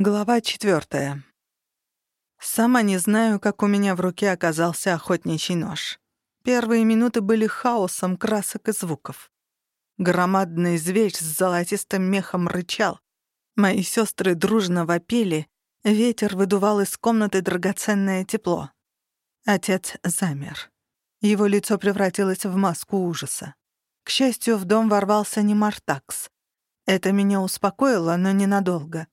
Глава четвертая. Сама не знаю, как у меня в руке оказался охотничий нож. Первые минуты были хаосом красок и звуков. Громадный зверь с золотистым мехом рычал. Мои сестры дружно вопили, ветер выдувал из комнаты драгоценное тепло. Отец замер. Его лицо превратилось в маску ужаса. К счастью, в дом ворвался не Мартакс. Это меня успокоило, но ненадолго.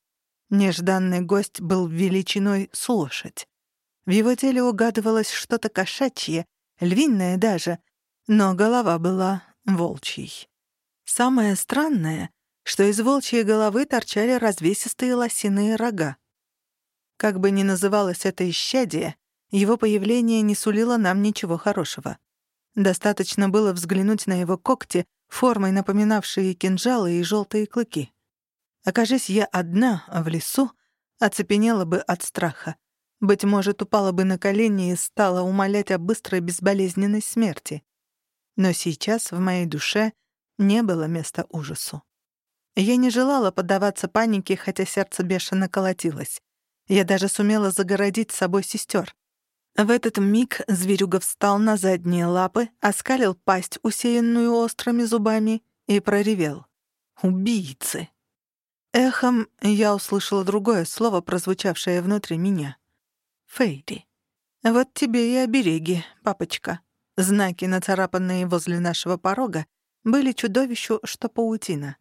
Нежданный гость был величиной с лошадь. В его теле угадывалось что-то кошачье, львиное даже, но голова была волчьей. Самое странное, что из волчьей головы торчали развесистые лосиные рога. Как бы ни называлось это исчадие, его появление не сулило нам ничего хорошего. Достаточно было взглянуть на его когти, формой напоминавшие кинжалы и желтые клыки. Окажись я одна в лесу, оцепенела бы от страха. Быть может, упала бы на колени и стала умолять о быстрой безболезненной смерти. Но сейчас в моей душе не было места ужасу. Я не желала поддаваться панике, хотя сердце бешено колотилось. Я даже сумела загородить с собой сестер. В этот миг зверюга встал на задние лапы, оскалил пасть, усеянную острыми зубами, и проревел. «Убийцы!» Эхом я услышала другое слово, прозвучавшее внутри меня. «Фейри». «Вот тебе и обереги, папочка». Знаки, нацарапанные возле нашего порога, были чудовищу, что паутина.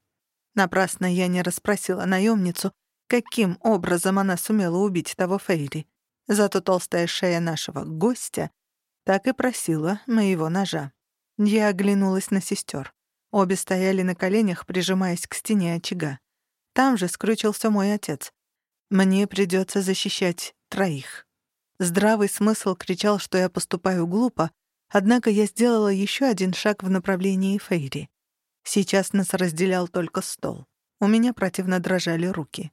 Напрасно я не расспросила наемницу, каким образом она сумела убить того Фейри. Зато толстая шея нашего гостя так и просила моего ножа. Я оглянулась на сестер. Обе стояли на коленях, прижимаясь к стене очага. Там же скрючился мой отец. Мне придется защищать троих. Здравый смысл кричал, что я поступаю глупо, однако я сделала еще один шаг в направлении Фейри. Сейчас нас разделял только стол. У меня противно дрожали руки.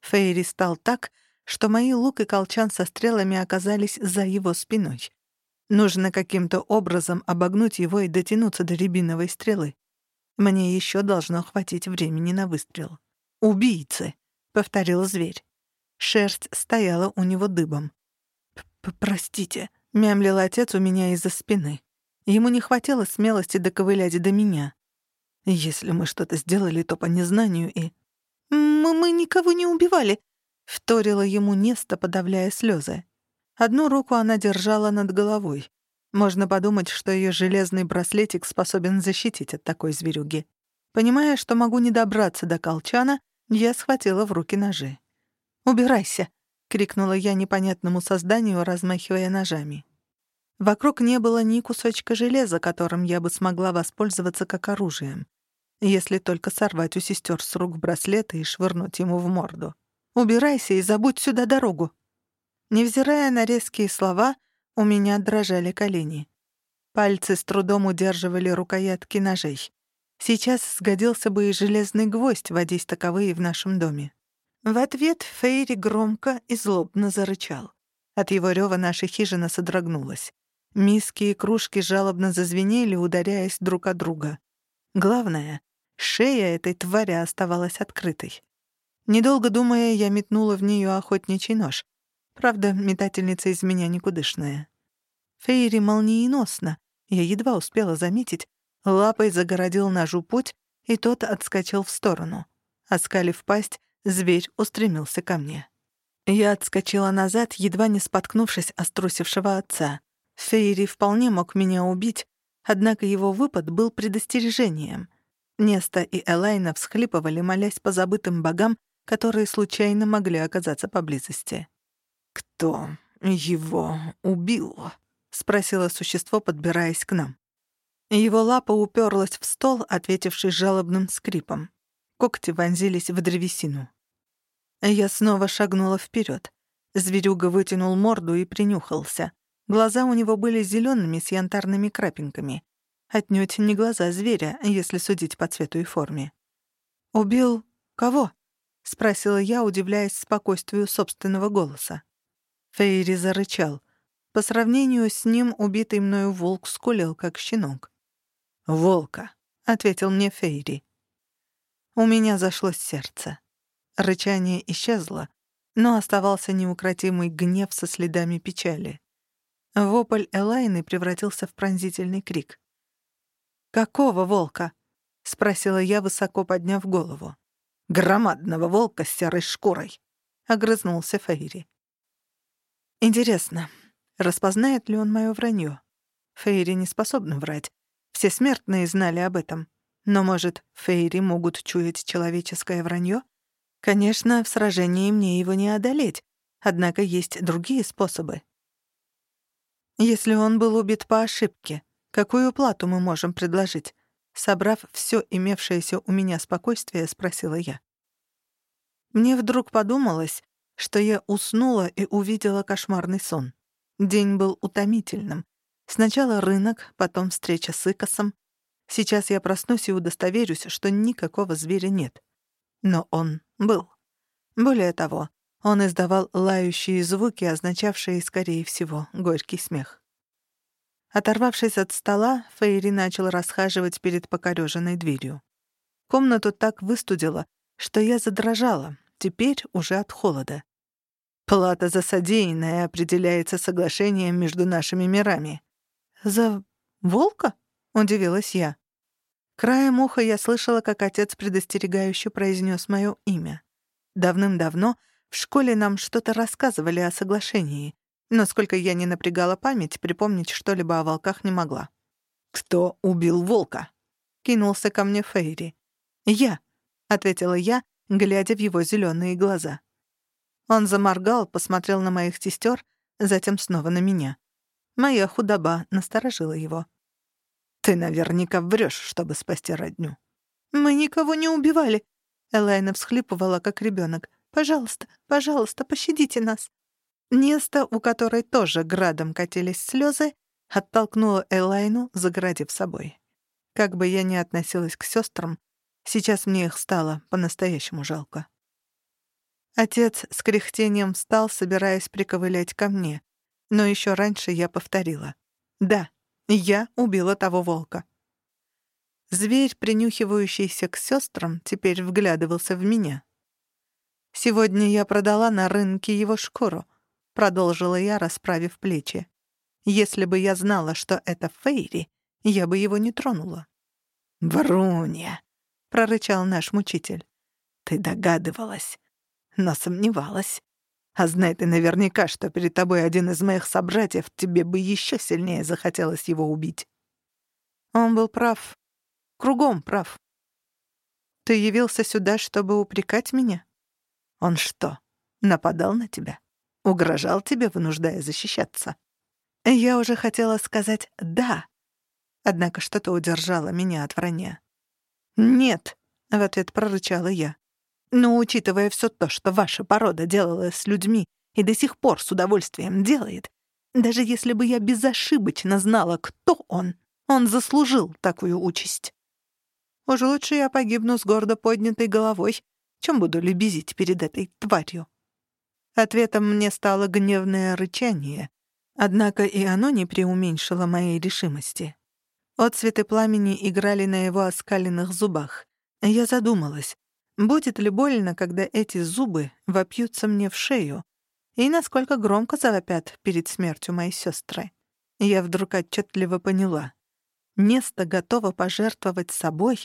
Фейри стал так, что мои лук и колчан со стрелами оказались за его спиной. Нужно каким-то образом обогнуть его и дотянуться до рябиновой стрелы. Мне еще должно хватить времени на выстрел. «Убийцы», — повторил зверь. Шерсть стояла у него дыбом. «Простите», — мямлил отец у меня из-за спины. Ему не хватило смелости доковылять до меня. Если мы что-то сделали, то по незнанию и... «Мы, мы никого не убивали», — вторила ему Неста, подавляя слезы. Одну руку она держала над головой. Можно подумать, что ее железный браслетик способен защитить от такой зверюги. Понимая, что могу не добраться до колчана, я схватила в руки ножи. «Убирайся!» — крикнула я непонятному созданию, размахивая ножами. Вокруг не было ни кусочка железа, которым я бы смогла воспользоваться как оружием, если только сорвать у сестер с рук браслеты и швырнуть ему в морду. «Убирайся и забудь сюда дорогу!» Невзирая на резкие слова, у меня дрожали колени. Пальцы с трудом удерживали рукоятки ножей. Сейчас сгодился бы и железный гвоздь, водить таковые в нашем доме. В ответ Фейри громко и злобно зарычал. От его рёва наша хижина содрогнулась. Миски и кружки жалобно зазвенели, ударяясь друг от друга. Главное, шея этой твари оставалась открытой. Недолго думая, я метнула в неё охотничий нож. Правда, метательница из меня никудышная. Фейри молниеносно, я едва успела заметить, Лапой загородил ножу путь, и тот отскочил в сторону. Оскалив пасть, зверь устремился ко мне. Я отскочила назад, едва не споткнувшись о струсившего отца. Фейри вполне мог меня убить, однако его выпад был предостережением. Неста и Элайна всхлипывали, молясь по забытым богам, которые случайно могли оказаться поблизости. «Кто его убил?» — спросило существо, подбираясь к нам. Его лапа уперлась в стол, ответивший жалобным скрипом. Когти вонзились в древесину. Я снова шагнула вперед. Зверюга вытянул морду и принюхался. Глаза у него были зелеными с янтарными крапинками. Отнюдь не глаза зверя, если судить по цвету и форме. «Убил кого?» — спросила я, удивляясь спокойствию собственного голоса. Фейри зарычал. По сравнению с ним убитый мною волк скулил, как щенок. «Волка», — ответил мне Фейри. У меня зашло сердце. Рычание исчезло, но оставался неукротимый гнев со следами печали. Вопль Элайны превратился в пронзительный крик. «Какого волка?» — спросила я, высоко подняв голову. «Громадного волка с серой шкурой», — огрызнулся Фейри. «Интересно, распознает ли он моё вранье? Фейри не способны врать. Все смертные знали об этом. Но, может, Фейри могут чуять человеческое вранье? Конечно, в сражении мне его не одолеть, однако есть другие способы. Если он был убит по ошибке, какую плату мы можем предложить? Собрав все имевшееся у меня спокойствие, спросила я. Мне вдруг подумалось, что я уснула и увидела кошмарный сон. День был утомительным. Сначала рынок, потом встреча с Икосом. Сейчас я проснусь и удостоверюсь, что никакого зверя нет. Но он был. Более того, он издавал лающие звуки, означавшие, скорее всего, горький смех. Оторвавшись от стола, Фейри начал расхаживать перед покорёженной дверью. Комнату так выстудило, что я задрожала, теперь уже от холода. Плата за содеянное определяется соглашением между нашими мирами. «За волка?» — удивилась я. Краем уха я слышала, как отец предостерегающе произнес моё имя. Давным-давно — в школе нам что-то рассказывали о соглашении, но сколько я не напрягала память, припомнить что-либо о волках не могла. «Кто убил волка?» — кинулся ко мне Фейри. «Я», — ответила я, глядя в его зелёные глаза. Он заморгал, посмотрел на моих сестер, затем снова на меня. Моя худоба насторожила его. «Ты наверняка врёшь, чтобы спасти родню». «Мы никого не убивали», — Элайна всхлипывала, как ребёнок. Пожалуйста, пожалуйста, пощадите нас». Неста, у которой тоже градом катились слезы, оттолкнула Элайну, загородив собой. Как бы я ни относилась к сестрам, сейчас мне их стало по-настоящему жалко. Отец с кряхтением встал, собираясь приковылять ко мне, но еще раньше я повторила. «Да, я убила того волка». Зверь, принюхивающийся к сестрам, теперь вглядывался в меня. Сегодня я продала на рынке его шкуру», — продолжила я, расправив плечи. «Если бы я знала, что это Фейри, я бы его не тронула». «Врунья!» — прорычал наш мучитель. «Ты догадывалась, но сомневалась. А знай ты наверняка, что перед тобой один из моих собратьев, тебе бы еще сильнее захотелось его убить». Он был прав. Кругом прав. «Ты явился сюда, чтобы упрекать меня?» Он что, нападал на тебя? Угрожал тебе, вынуждая защищаться? Я уже хотела сказать «да», однако что-то удержало меня от вранья. «Нет», — в ответ прорычала я. «Но учитывая все то, что ваша порода делала с людьми и до сих пор с удовольствием делает, даже если бы я безошибочно знала, кто он, он заслужил такую участь. Уж лучше я погибну с гордо поднятой головой, чем буду лебезить перед этой тварью? Ответом мне стало гневное рычание, однако и оно не преуменьшило моей решимости. Отцветы пламени играли на его оскаленных зубах. Я задумалась, будет ли больно, когда эти зубы вопьются мне в шею, и насколько громко завопят перед смертью моей сестры. Я вдруг отчетливо поняла. Место готово пожертвовать собой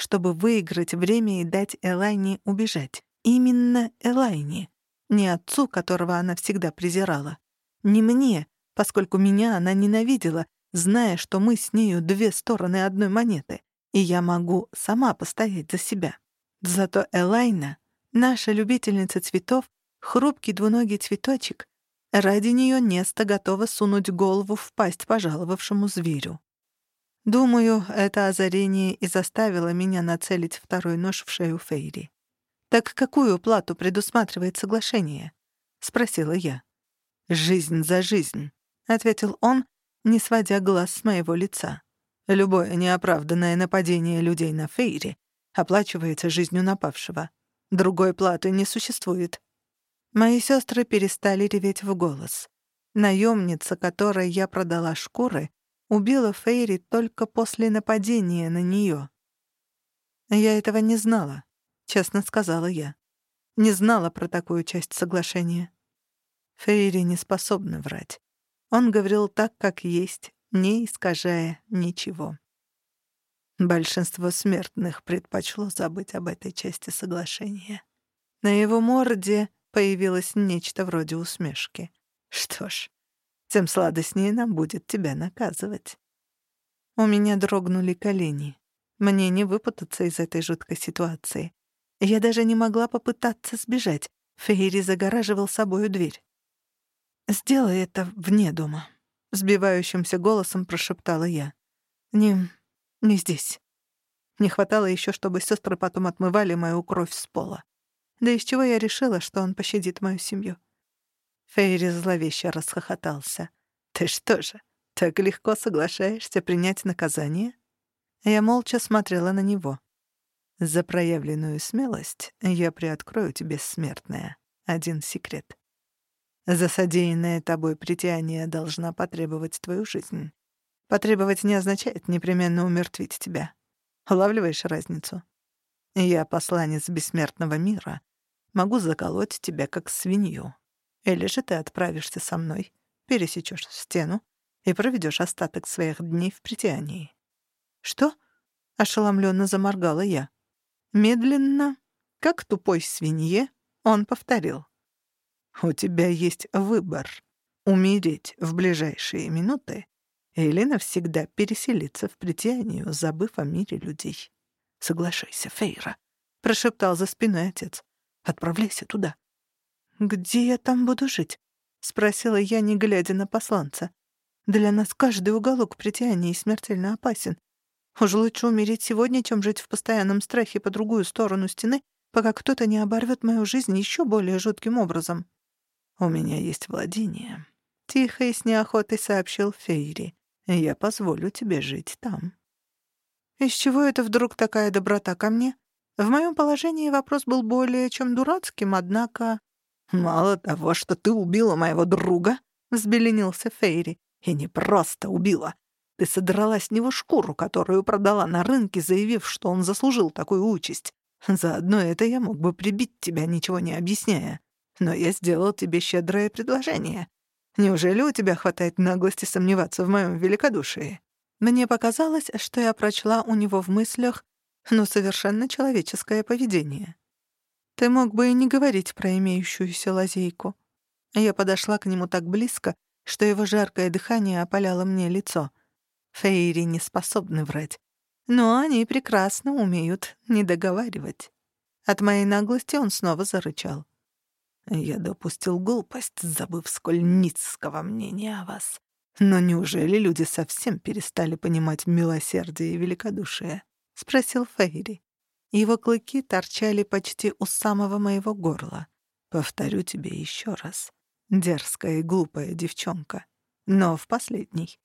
чтобы выиграть время и дать Элайне убежать. Именно Элайне. Не отцу, которого она всегда презирала. Не мне, поскольку меня она ненавидела, зная, что мы с нею две стороны одной монеты, и я могу сама постоять за себя. Зато Элайна, наша любительница цветов, хрупкий двуногий цветочек, ради нее Неста готова сунуть голову в пасть пожаловавшему зверю. Думаю, это озарение и заставило меня нацелить второй нож в шею Фейри. «Так какую плату предусматривает соглашение?» — спросила я. «Жизнь за жизнь», — ответил он, не сводя глаз с моего лица. «Любое неоправданное нападение людей на Фейри оплачивается жизнью напавшего. Другой платы не существует». Мои сестры перестали реветь в голос. Наемница, которой я продала шкуры, убила Фейри только после нападения на нее. «Я этого не знала», — честно сказала я. Не знала про такую часть соглашения. Фейри не способны врать. Он говорил так, как есть, не искажая ничего. Большинство смертных предпочло забыть об этой части соглашения. На его морде появилось нечто вроде усмешки. Что ж, тем сладостнее нам будет тебя наказывать. У меня дрогнули колени. Мне не выпутаться из этой жуткой ситуации. Я даже не могла попытаться сбежать. Фейри загораживал собою дверь. «Сделай это вне дома», — сбивающимся голосом прошептала я. «Не... не здесь». Не хватало еще, чтобы сестры потом отмывали мою кровь с пола. Да из чего я решила, что он пощадит мою семью? Фейри зловеще расхохотался. «Ты что же, так легко соглашаешься принять наказание?» Я молча смотрела на него. «За проявленную смелость я приоткрою тебе, смертное, один секрет. За содеянное тобой притяние должна потребовать твою жизнь. Потребовать не означает непременно умертвить тебя. Улавливаешь разницу? Я посланец бессмертного мира, могу заколоть тебя как свинью. Или же ты отправишься со мной, пересечешь стену и проведешь остаток своих дней в притянии. Что? Ошеломленно заморгала я. Медленно, как тупой свинье, он повторил. У тебя есть выбор — умереть в ближайшие минуты или навсегда переселиться в притянию, забыв о мире людей. Соглашайся, Фейра, — прошептал за спиной отец. Отправляйся туда. «Где я там буду жить?» — спросила я, не глядя на посланца. «Для нас каждый уголок притяния смертельно опасен. Уж лучше умереть сегодня, чем жить в постоянном страхе по другую сторону стены, пока кто-то не оборвет мою жизнь еще более жутким образом». «У меня есть владение», — тихо и с неохотой сообщил Фейри. «Я позволю тебе жить там». «Из чего это вдруг такая доброта ко мне?» В моем положении вопрос был более чем дурацким, однако... «Мало того, что ты убила моего друга», — взбеленился Фейри, — «и не просто убила. Ты содрала с него шкуру, которую продала на рынке, заявив, что он заслужил такую участь. Заодно это я мог бы прибить тебя, ничего не объясняя. Но я сделал тебе щедрое предложение. Неужели у тебя хватает наглости сомневаться в моем великодушии?» Мне показалось, что я прочла у него в мыслях, но совершенно человеческое поведение. Ты мог бы и не говорить про имеющуюся лазейку. Я подошла к нему так близко, что его жаркое дыхание опаляло мне лицо. Фейри не способны врать. Но они прекрасно умеют не договаривать. От моей наглости он снова зарычал. Я допустил глупость, забыв, сколь низкого мнения о вас. Но неужели люди совсем перестали понимать милосердие и великодушие? — спросил Фейри. Его клыки торчали почти у самого моего горла. Повторю тебе еще раз. Дерзкая и глупая девчонка. Но в последний.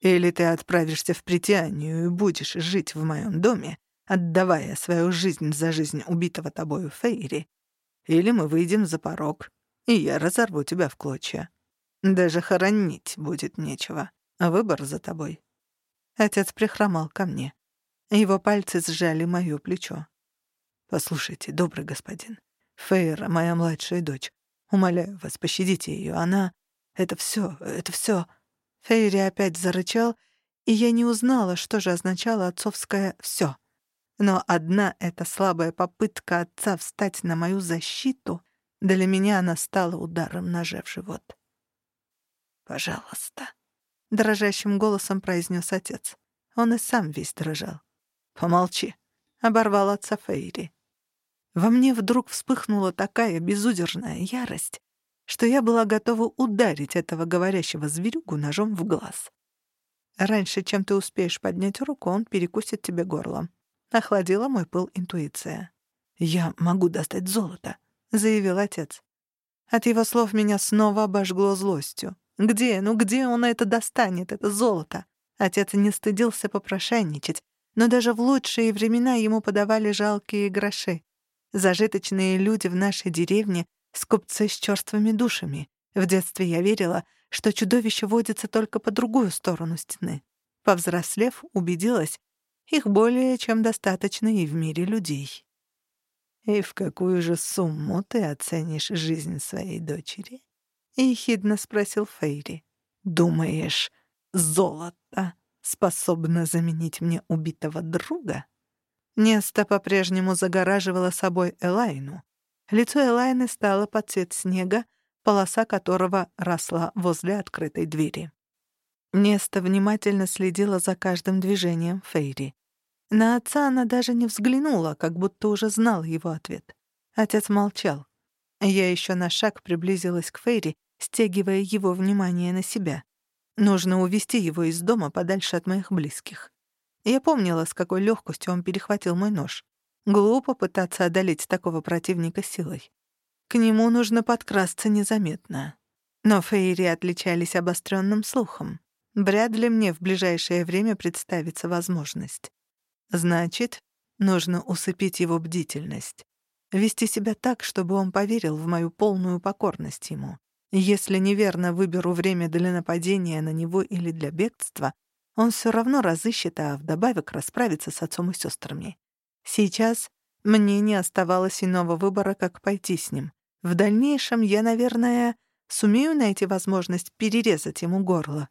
Или ты отправишься в притянию и будешь жить в моем доме, отдавая свою жизнь за жизнь убитого тобою Фейри, или мы выйдем за порог, и я разорву тебя в клочья. Даже хоронить будет нечего, выбор за тобой. Отец прихромал ко мне. Его пальцы сжали моё плечо. «Послушайте, добрый господин, Фейра — моя младшая дочь. Умоляю вас, пощадите её. Она... Это всё, это всё...» Фейри опять зарычал, и я не узнала, что же означало отцовское «всё». Но одна эта слабая попытка отца встать на мою защиту, для меня она стала ударом ножа в живот. «Пожалуйста», — дрожащим голосом произнес отец. Он и сам весь дрожал. «Помолчи», — оборвал отца Фейри. Во мне вдруг вспыхнула такая безудержная ярость, что я была готова ударить этого говорящего зверюгу ножом в глаз. Раньше, чем ты успеешь поднять руку, он перекусит тебе горло. Охладила мой пыл интуиция. «Я могу достать золото», — заявил отец. От его слов меня снова обожгло злостью. «Где, ну где он это достанет, это золото?» Отец не стыдился попрошайничать, но даже в лучшие времена ему подавали жалкие гроши. Зажиточные люди в нашей деревне — скупцы с чёрствыми душами. В детстве я верила, что чудовище водится только по другую сторону стены. Повзрослев, убедилась, их более чем достаточно и в мире людей. «И в какую же сумму ты оценишь жизнь своей дочери?» — ехидно спросил Фейри. «Думаешь, золото способно заменить мне убитого друга?» Неста по-прежнему загораживала собой Элайну. Лицо Элайны стало под цвет снега, полоса которого росла возле открытой двери. Неста внимательно следила за каждым движением Фейри. На отца она даже не взглянула, как будто уже знала его ответ. Отец молчал. Я еще на шаг приблизилась к Фейри, стягивая его внимание на себя. Нужно увести его из дома подальше от моих близких. Я помнила, с какой легкостью он перехватил мой нож. Глупо пытаться одолеть такого противника силой. К нему нужно подкрасться незаметно. Но фейри отличались обостренным слухом. Вряд ли мне в ближайшее время представится возможность. Значит, нужно усыпить его бдительность. Вести себя так, чтобы он поверил в мою полную покорность ему. Если неверно выберу время для нападения на него или для бегства, он все равно разыщет, а вдобавок расправится с отцом и сестрами. Сейчас мне не оставалось иного выбора, как пойти с ним. В дальнейшем я, наверное, сумею найти возможность перерезать ему горло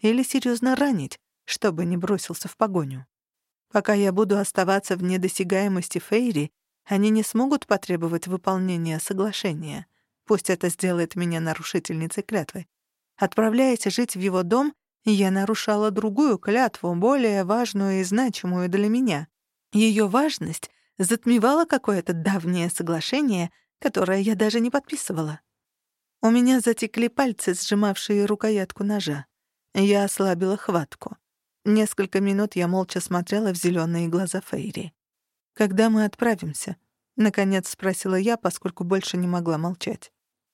или серьезно ранить, чтобы не бросился в погоню. Пока я буду оставаться в недосягаемости Фейри, они не смогут потребовать выполнения соглашения. Пусть это сделает меня нарушительницей клятвы. Отправляясь жить в его дом, я нарушала другую клятву, более важную и значимую для меня. Ее важность затмевала какое-то давнее соглашение, которое я даже не подписывала. У меня затекли пальцы, сжимавшие рукоятку ножа. Я ослабила хватку. Несколько минут я молча смотрела в зеленые глаза Фейри. «Когда мы отправимся?» — наконец спросила я, поскольку больше не могла молчать.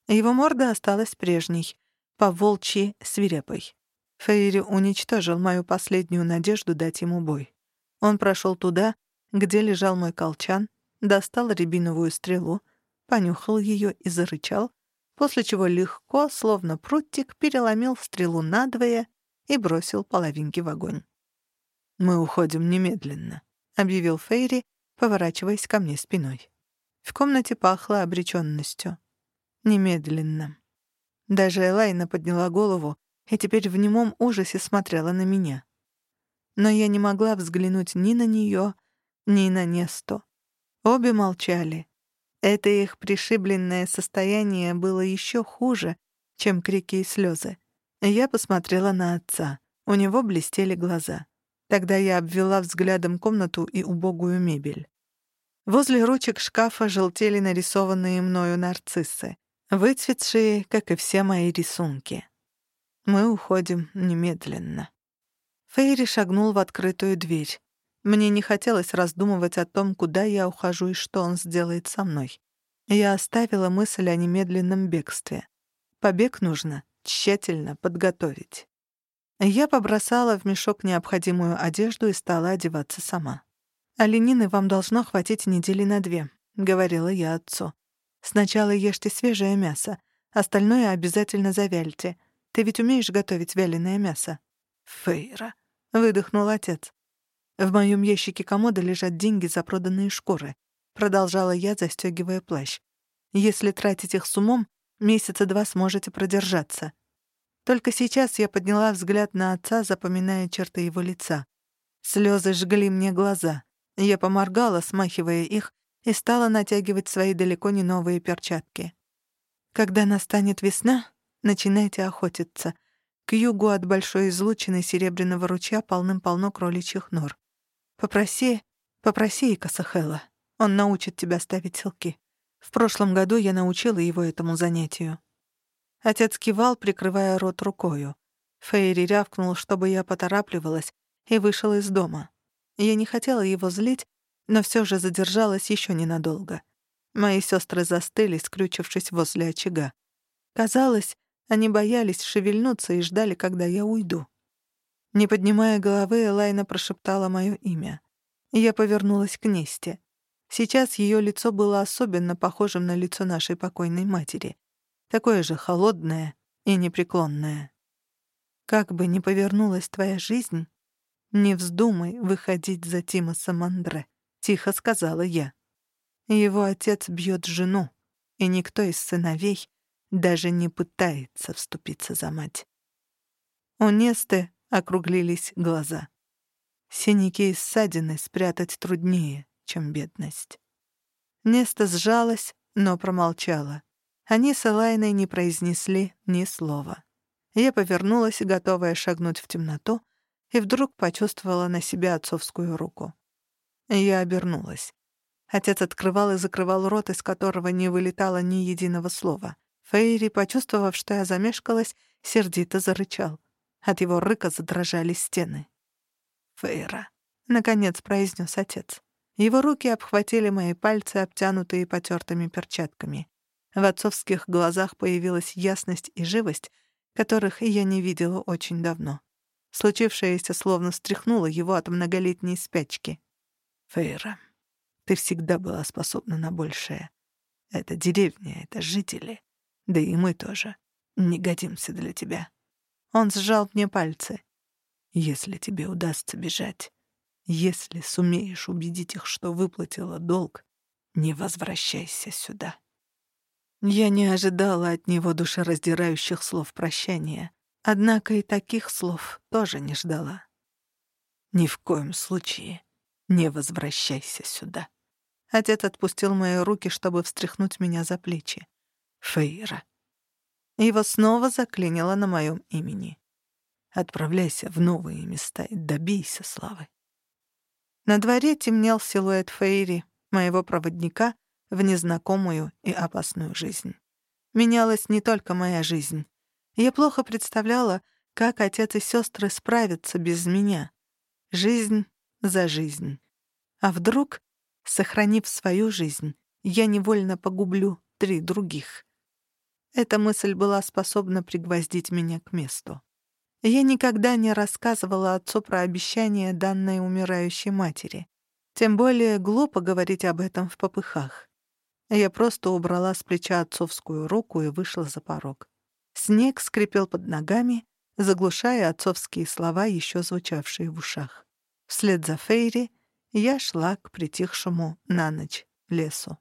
Его морда осталась прежней, по-волчьи свирепой. Фейри уничтожил мою последнюю надежду дать ему бой. Он прошел туда, где лежал мой колчан, достал рябиновую стрелу, понюхал ее и зарычал, после чего легко, словно прутик, переломил стрелу надвое и бросил половинки в огонь. «Мы уходим немедленно», — объявил Фейри, поворачиваясь ко мне спиной. В комнате пахло обречённостью. Немедленно. Даже Элайна подняла голову и теперь в немом ужасе смотрела на меня. Но я не могла взглянуть ни на неё, ни на Несту. Обе молчали. Это их пришибленное состояние было ещё хуже, чем крики и слёзы. Я посмотрела на отца. У него блестели глаза. Тогда я обвела взглядом комнату и убогую мебель. Возле ручек шкафа желтели нарисованные мною нарциссы выцветшие, как и все мои рисунки. Мы уходим немедленно. Фейри шагнул в открытую дверь. Мне не хотелось раздумывать о том, куда я ухожу и что он сделает со мной. Я оставила мысль о немедленном бегстве. Побег нужно тщательно подготовить. Я побросала в мешок необходимую одежду и стала одеваться сама. «Оленины вам должно хватить недели на две», — говорила я отцу. Сначала ешьте свежее мясо, остальное обязательно завяльте. Ты ведь умеешь готовить вяленое мясо?» «Фейра», — выдохнул отец. «В моем ящике комода лежат деньги за проданные шкуры», — продолжала я, застегивая плащ. «Если тратить их с умом, месяца два сможете продержаться». Только сейчас я подняла взгляд на отца, запоминая черты его лица. Слезы жгли мне глаза. Я поморгала, смахивая их, и стала натягивать свои далеко не новые перчатки. Когда настанет весна, начинайте охотиться. К югу от большой излучины серебряного ручья полным-полно кроличьих нор. Попроси, попроси Икасахела. Он научит тебя ставить селки. В прошлом году я научила его этому занятию. Отец кивал, прикрывая рот рукою. Фейри рявкнул, чтобы я поторапливалась, и вышел из дома. Я не хотела его злить, но все же задержалась еще ненадолго. Мои сестры застыли, скрючившись возле очага. Казалось, они боялись шевельнуться и ждали, когда я уйду. Не поднимая головы, Элайна прошептала мое имя. Я повернулась к Несте. Сейчас ее лицо было особенно похожим на лицо нашей покойной матери. Такое же холодное и непреклонное. Как бы ни повернулась твоя жизнь, не вздумай выходить за Тима Самандре. — тихо сказала я. Его отец бьет жену, и никто из сыновей даже не пытается вступиться за мать. У Несты округлились глаза. Синяки и ссадины спрятать труднее, чем бедность. Неста сжалась, но промолчала. Они с Элайной не произнесли ни слова. Я повернулась, готовая шагнуть в темноту, и вдруг почувствовала на себе отцовскую руку. Я обернулась. Отец открывал и закрывал рот, из которого не вылетало ни единого слова. Фейри, почувствовав, что я замешкалась, сердито зарычал. От его рыка задрожали стены. «Фейра», — наконец произнес отец. Его руки обхватили мои пальцы, обтянутые потертыми перчатками. В отцовских глазах появилась ясность и живость, которых я не видела очень давно. Случившееся словно встряхнуло его от многолетней спячки. «Фейра, ты всегда была способна на большее. Это деревня, это жители. Да и мы тоже. Не годимся для тебя». Он сжал мне пальцы. «Если тебе удастся бежать, если сумеешь убедить их, что выплатила долг, не возвращайся сюда». Я не ожидала от него душераздирающих слов прощания, однако и таких слов тоже не ждала. «Ни в коем случае не возвращайся сюда». Отец отпустил мои руки, чтобы встряхнуть меня за плечи. «Фейра». Его снова заклинило на моем имени. «Отправляйся в новые места и добейся славы». На дворе темнел силуэт Фейри, моего проводника, в незнакомую и опасную жизнь. Менялась не только моя жизнь. Я плохо представляла, как отец и сестры справятся без меня. Жизнь за жизнь. А вдруг, сохранив свою жизнь, я невольно погублю три других? Эта мысль была способна пригвоздить меня к месту. Я никогда не рассказывала отцу про обещание, данное умирающей матери. Тем более глупо говорить об этом в попыхах. Я просто убрала с плеча отцовскую руку и вышла за порог. Снег скрипел под ногами, заглушая отцовские слова, еще звучавшие в ушах. Вслед за Фейри я шла к притихшему на ночь лесу.